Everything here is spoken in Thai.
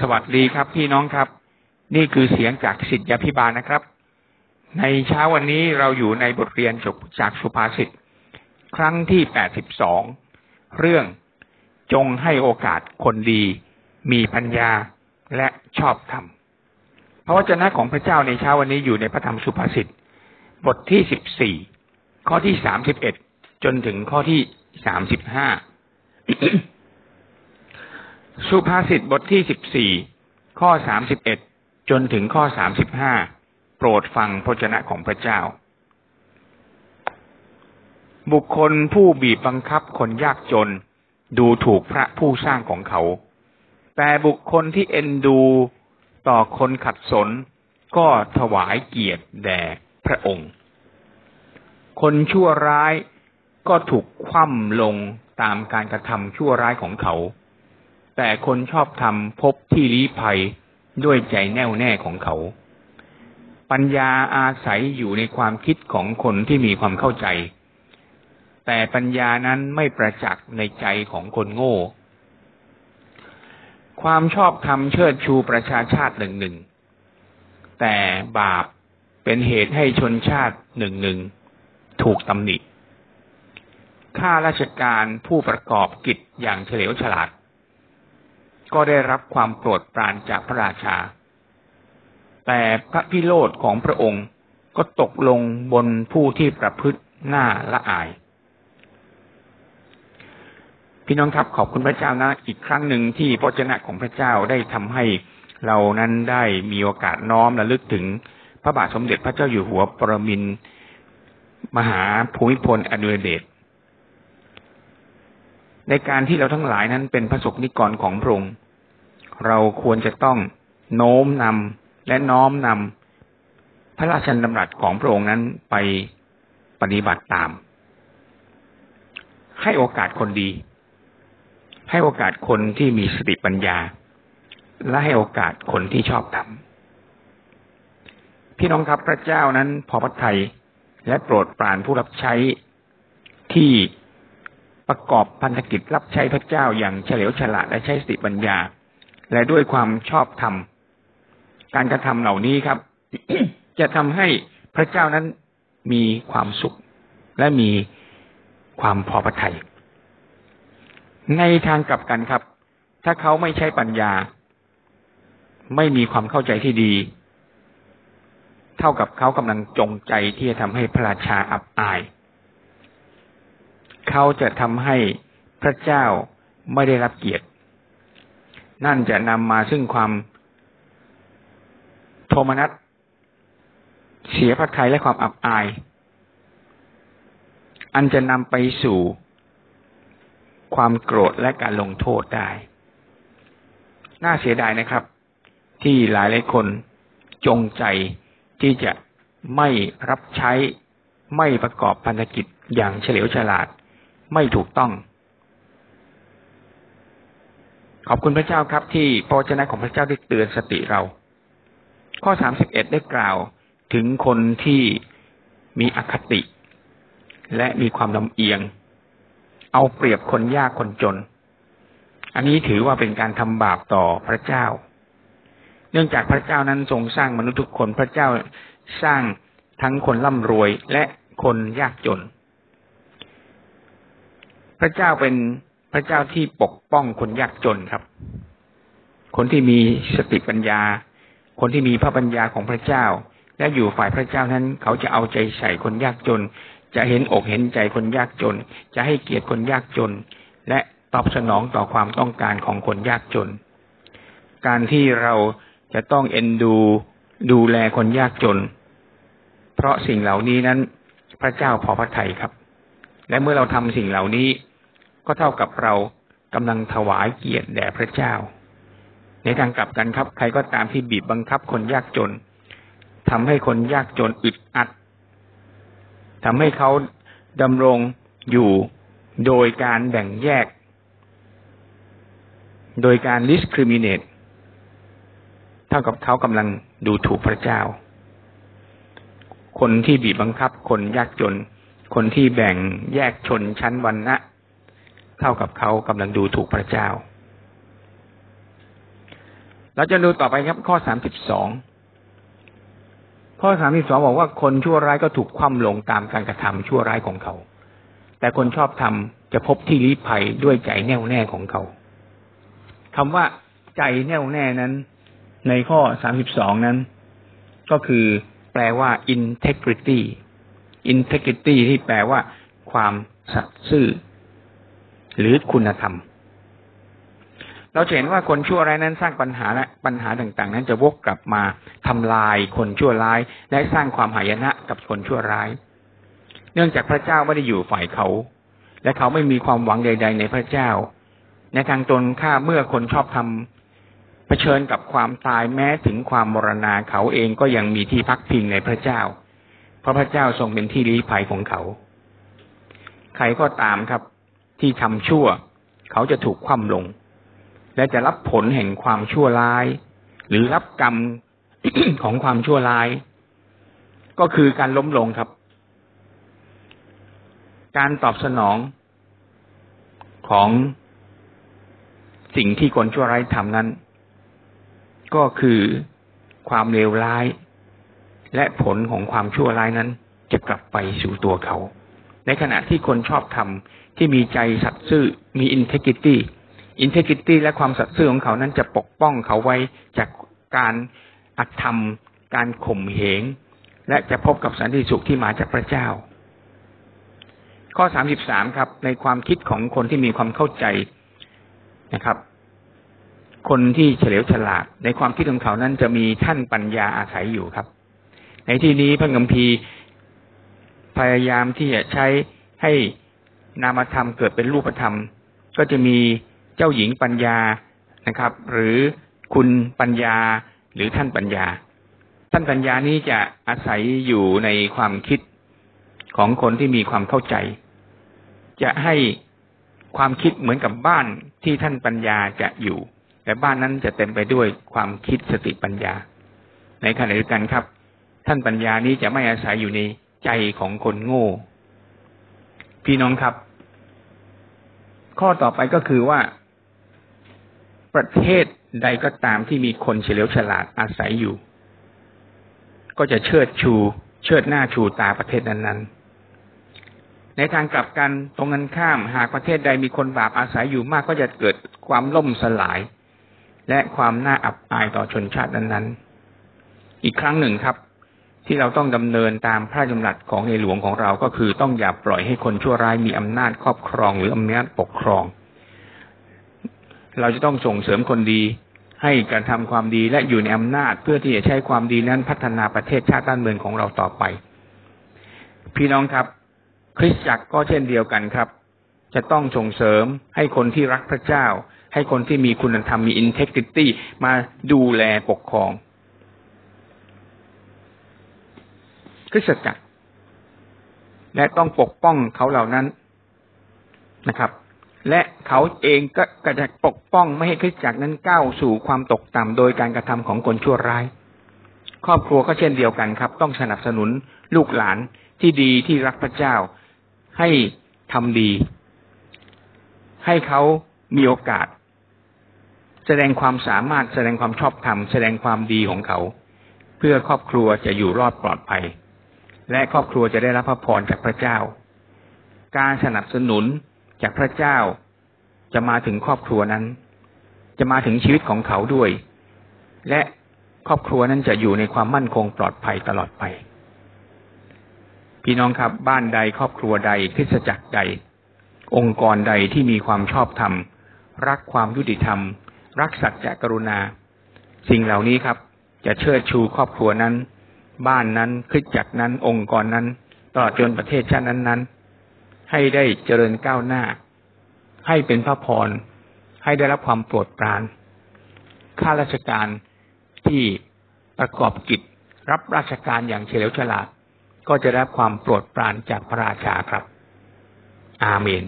สวัสดีครับพี่น้องครับ นี่คือเสียงจากสิทธยาพิบาลนะครับ ในเช้าวันนี้เราอยู่ในบทเรียนจบจากสุภาษิตครั้งที่แปดสิบสองเรื่องจงให้โอกาสคนดี มีปัญญาและชอบธรรมพระวจนะของพระเจ้าในเช้าวันนี้อยู่ในพระธรรมสุภาษิตบทที่สิบสี่ข้อที่สามสิบเอ็ดจนถึงข้อที่สามสิบห้า สุภาษิตบทที่สิบสี่ข้อสามสิบเอ็ดจนถึงข้อสามสิบห้าโปรดฟังพระชนะของพระเจ้า บุคคลผู้บีบบังคับคนยากจน ดูถูกพระผู้สร้างของเขา แต่บุคคลที่เอ็นดูต่อคนขัดสน ก็ถวายเกียรติแด่พระองค์ คนชั่วร้ายก็ถูกคว่ำลงตามการกระทำชั่วร้ายของเขา แต่คนชอบทำพบที่ลี้ภัยด้วยใจแน่วแน่ของเขา ปัญญาอาศัยอยู่ในความคิดของคนที่มีความเข้าใจ แต่ปัญญานั้นไม่ประจักษ์ในใจของคนโง่ ความชอบธรรมเชิดชูประชาชาติหนึ่งหนึ่ง แต่บาปเป็นเหตุให้ชนชาติหนึ่งหนึ่งถูกตำหนิข้าราชการผู้ประกอบกิจอย่างเฉลียวฉลาด ก็ได้รับความโปรดปรานจากพระราชา แต่พระพิโรธของพระองค์ก็ตกลงบนผู้ที่ประพฤติหน้าละอาย พี่น้องครับขอบคุณพระเจ้านะ อีกครั้งหนึ่งที่พระเจ้าของพระเจ้าได้ทำให้เรานั้นได้มีโอกาสน้อมระลึกถึงพระบาทสมเด็จพระเจ้าอยู่หัวปรมินมหาภูมิพลอดุลยเดช ในการที่เราทั้งหลายนั้นเป็นพระสกนิกรของพระองค์เราควรจะต้องโน้มนำและน้อมนำพระราชดำรัสของพระองค์นั้นไปปฏิบัติตาม ให้โอกาสคนดี ให้โอกาสคนที่มีสติปัญญา และให้โอกาสคนที่ชอบทำพี่น้องครับพระเจ้านั้นพอพระทัยและโปรดปรานผู้รับใช้ที่ ประกอบพันธกิจรับใช้พระเจ้าอย่างเฉลียวฉลาดและใช้สติปัญญา และด้วยความชอบธรรม การกระทำเหล่านี้ครับ จะทำให้พระเจ้านั้นมีความสุข และมีความพอพระทัยในทางกลับกันครับ ถ้าเขาไม่ใช้ปัญญา ไม่มีความเข้าใจที่ดี เท่ากับเขากำลังจงใจที่จะทำให้พระราชาอับอาย เขาจะทำให้พระเจ้าไม่ได้รับเกียรติ นั่นจะนำมาซึ่งความโทมนัสเสียพระทัยและความอับอาย อันจะนำไปสู่ความโกรธและการลงโทษได้ น่าเสียดายนะครับ ที่หลายหลายคนจงใจที่จะไม่รับใช้ไม่ประกอบพันธกิจอย่างเฉลียวฉลาด ไม่ถูกต้อง ขอบคุณพระเจ้าครับ ที่พระวจนะของพระเจ้าได้เตือนสติเรา ข้อสามสิบเอ็ดได้กล่าวถึงคนที่มีอคติ และมีความลำเอียง เอาเปรียบคนยากคนจน อันนี้ถือว่าเป็นการทำบาปต่อพระเจ้า เนื่องจากพระเจ้านั้นทรงสร้างมนุษย์ทุกคนพระเจ้าสร้างทั้งคนร่ำรวยและคนยากจน พระเจ้าเป็นพระเจ้าที่ปกป้องคนยากจนครับ คนที่มีสติปัญญา คนที่มีพระปัญญาของพระเจ้า และอยู่ฝ่ายพระเจ้านั้น เขาจะเอาใจใส่คนยากจน จะเห็นอกเห็นใจคนยากจน จะให้เกียรติคนยากจน และตอบสนองต่อความต้องการของคนยากจน การที่เราจะต้องเอ็นดูดูแลคนยากจน เพราะสิ่งเหล่านี้นั้น พระเจ้าพอพระทัยครับ และเมื่อเราทำสิ่งเหล่านี้ ก็เท่ากับเรากำลังถวายเกียรติแด่พระเจ้า ในทางกลับกันครับ ใครก็ตามที่บีบบังคับคนยากจนทำให้คนยากจนอึดอัดทำให้เขาดำรงอยู่โดยการแบ่งแยก โดยการ discriminate เท่ากับเขากำลังดูถูกพระเจ้า คนที่บีบบังคับคนยากจน คนที่แบ่งแยกชนชั้นวรรณะ เท่ากับเขากำลังดูถูกพระเจ้า เราจะดูต่อไปครับข้อสามสิบสองข้อสามสิบสองบอกว่าคนชั่วร้ายก็ถูกคว่ำลงตามการกระทำชั่วร้ายของเขา แต่คนชอบทำจะพบที่ลี้ภัยด้วยใจแน่วแน่ของเขาคำว่าใจแน่วแน่นั้น ในข้อสามสิบสองนั้น ก็คือแปลว่า integrity integrity ที่แปลว่า ความสัตย์ซื่อ หรือคุณธรรม เราเห็นว่าคนชั่วร้ายนั้นสร้างปัญหาและปัญหาต่างๆ นั้นจะวกกลับมาทำลายคนชั่วร้าย และสร้างความหายนะกับคนชั่วร้าย เนื่องจากพระเจ้าไม่ได้อยู่ฝ่ายเขา และเขาไม่มีความหวังใด ๆ ในพระเจ้า ในทางตนข้าเมื่อคนชอบทำเผชิญกับความตายแม้ถึงความมรณาเขาเองก็ยังมีที่พักพิงในพระเจ้า เพราะพระเจ้าทรงเป็นที่ลี้ภัยของเขา ใครก็ตามครับ ที่ทำชั่ว เขาจะถูกคว่ำลง และจะรับผลแห่งความชั่วร้าย หรือรับกรรมของความชั่วร้าย ก็คือการล้มลงครับ การตอบสนองของสิ่งที่คนชั่วร้ายทำนั้น ก็คือความเลวร้าย และผลของความชั่วร้ายนั้น จะกลับไปสู่ตัวเขา ในขณะที่คนชอบทำ ที่มีใจสัตย์ซื่อมี integrity integrity และความสัตย์ซื่อของเขานั้นจะปกป้องเขาไว้จากการอัตธรรม การข่มเหง และจะพบกับสันติสุขที่มาจากพระเจ้า ข้อสามสิบสามครับ ในความคิดของคนที่มีความเข้าใจนะครับ คนที่เฉลียวฉลาด ในความคิดของเขานั้นจะมีท่านปัญญาอาศัยอยู่ครับ ในที่นี้พระกัมพีพยายามที่จะใช้ให้ นามธรรมเกิดเป็นรูปธรรม ก็จะมีเจ้าหญิงปัญญานะครับ หรือคุณปัญญาหรือท่านปัญญา ท่านปัญญานี้จะอาศัยอยู่ในความคิดของคนที่มีความเข้าใจ จะให้ความคิดเหมือนกับบ้านที่ท่านปัญญาจะอยู่ แต่บ้านนั้นจะเต็มไปด้วยความคิดสติปัญญา ในขณะเดียวกันครับ ท่านปัญญานี้จะไม่อาศัยอยู่ในใจของคนโง่ พี่น้องครับ ข้อต่อไปก็คือว่า ประเทศใดก็ตามที่มีคนเฉลียวฉลาดอาศัยอยู่ ก็จะเชิดชู เชิดหน้าชูตาประเทศนั้นๆ ในทางกลับกันตรงกันข้ามหากประเทศใดมีคนบาปอาศัยอยู่มากก็จะเกิดความล่มสลาย และความน่าอับอายต่อชนชาตินั้นๆ อีกครั้งหนึ่งครับ ที่เราต้องดำเนินตามพระราชดำรัสของในหลวงของเราก็คือต้องอย่าปล่อยให้คนชั่วร้ายมีอำนาจครอบครองหรืออำนาจปกครอง เราจะต้องส่งเสริมคนดีให้การทำความดีและอยู่ในอำนาจ เพื่อที่จะใช้ความดีนั้นพัฒนาประเทศชาติบ้านเมืองของเราต่อไป พี่น้องครับ คริสตจักรก็เช่นเดียวกันครับ จะต้องส่งเสริมให้คนที่รักพระเจ้า ให้คนที่มีคุณธรรมมีอินเทกริตี้มาดูแลปกครองค ริสตจักร และต้องปกป้องเขาเหล่านั้นนะครับ และเขาเองก็จะปกป้องไม่ให้คริสตจักรนั้นก้าวสู่ความตกต่ำโดยการกระทำของคนชั่วร้าย ครอบครัวก็เช่นเดียวกันครับ ต้องสนับสนุนลูกหลานที่ดีที่รักพระเจ้า ให้ทำดี ให้เขามีโอกาส แสดงความสามารถแสดงความชอบธรรมแสดงความดีของเขา เพื่อครอบครัวจะอยู่รอดปลอดภัย และครอบครัวจะได้รับพระพรจากพระเจ้า การสนับสนุนจากพระเจ้า จะมาถึงครอบครัวนั้น จะมาถึงชีวิตของเขาด้วย และครอบครัวนั้นจะอยู่ในความมั่นคงปลอดภัยตลอดไป พี่น้องครับบ้านใดครอบครัวใดคริสจักรใด องค์กรใดที่มีความชอบธรรม รักความยุติธรรม รักสัจจะกรุณา สิ่งเหล่านี้ครับ จะเชิดชูครอบครัวนั้น บ้านนั้นคิดจักนั้น องค์กรนั้น ตลอดจนประเทศชาตินั้นๆให้ได้เจริญก้าวหน้า ให้เป็นพระพร ให้ได้รับความโปรดปราน ข้าราชการที่ประกอบกิจรับราชการอย่างเฉลียวฉลาด ก็จะได้รับความโปรดปรานจากพระราชาครับ อาเมน